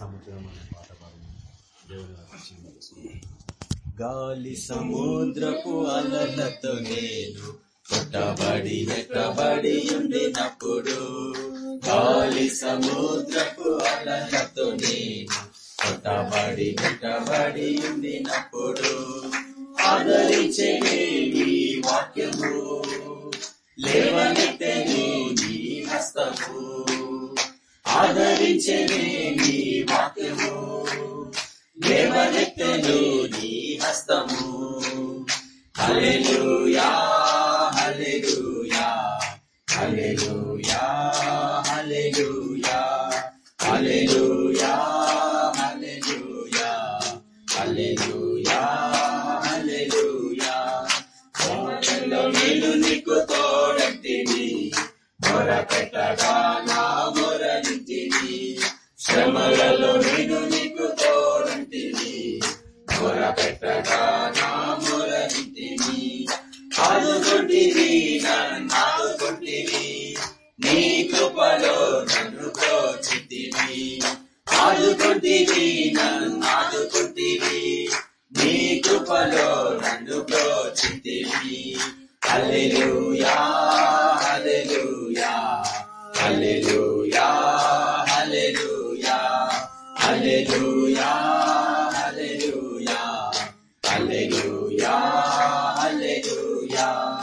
సముద్రం అనే పాట పాడింది. దేవుని గాలి సముద్రపు అలలతో నేను కొట్టబడి ఎట్టబడి ఉండినప్పుడు గాలి సముద్రపు అలలతో నేను కొట్టబడి ఎట్టబడి ఉండినప్పుడు ఆదరించే వాక్యము సమస్తము హల్లెలూయా హల్లెలూయా హల్లెలూయా హల్లెలూయా హల్లెలూయా హల్లెలూయా హల్లెలూయా హల్లెలూయా. సమయంలో నేను నీకు తోడంటిని మొర పెట్టగా నా మొరలింటిని శ్రమలలో నేను ఆదుకుంటివి నన్ను ఆదుకుంటివి నీ కృపలో నన్ను ప్రోచితివి ఆదుకుంటివి నన్ను ఆదుకుంటివి నీ కృపలో నన్ను ప్రోచితివి హల్లెలూయా హల్లెలూయా హల్లెలూయా హల్లెలూయా హల్లెలూయా. హల్లెలూయా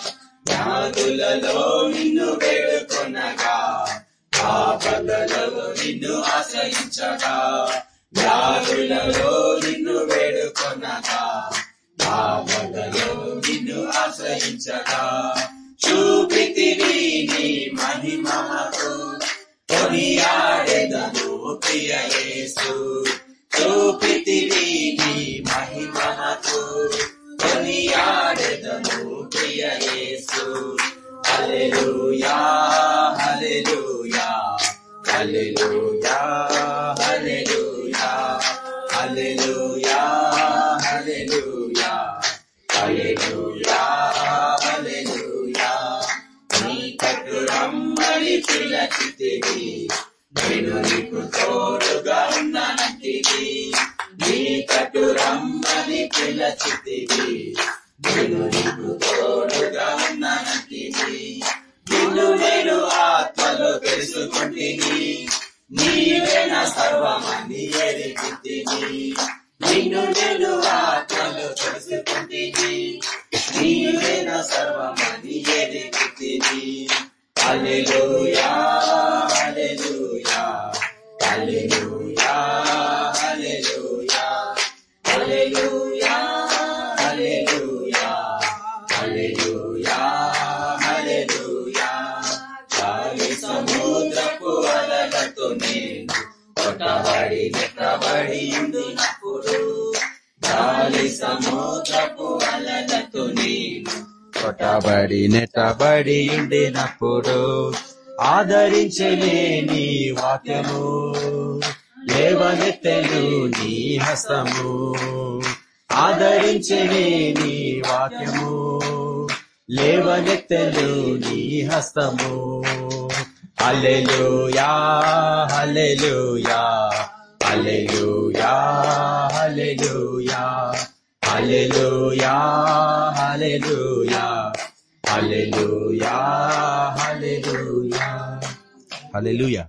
వ్యాధులలో నిన్ను వేడుకొనగా. ఆపదలలో నిన్ను ఆశ్రయించగా. వ్యాధులలో నిన్ను వేడుకొనగా. ఆపదలో నిన్ను ఆశ్రయించగా. చూపితివి నీ మహిమకు. కొనియాడెదను ప్రియ నేను స్థుతిని నీవే నా సర్వమని ఎరిగితిని నిన్ను నేను ఆత్మలో తెలుసుకుంటిని నీవే సర్వమని ఎరిగితిని హల్లెలూయా హల్లెలూయా హల్లెలూయా హల్లెలూయా హల్లెలూయా హల్లెలూయా హల్లెలూయా. పక్కబడి కొట్టబడి నెట్టబడి ఉండినప్పుడు గాలి సముద్రపు అలలతో నేను కొట్టబడి నెట్టబడి ఉండినప్పుడు ఆదరించలేని వాక్యము లేవనెత్తెను నీ హస్తము. ఆదరించలేని వాక్యము లేవనెత్తెను నీ హస్తము. హల్లెలూయా హల్లెలూయా హల్లెలూయా హల్లెలూయా హల్లెలూయా హల్లెలూయా హల్లెలూయా హల్లెలూయా హల్లెలూయా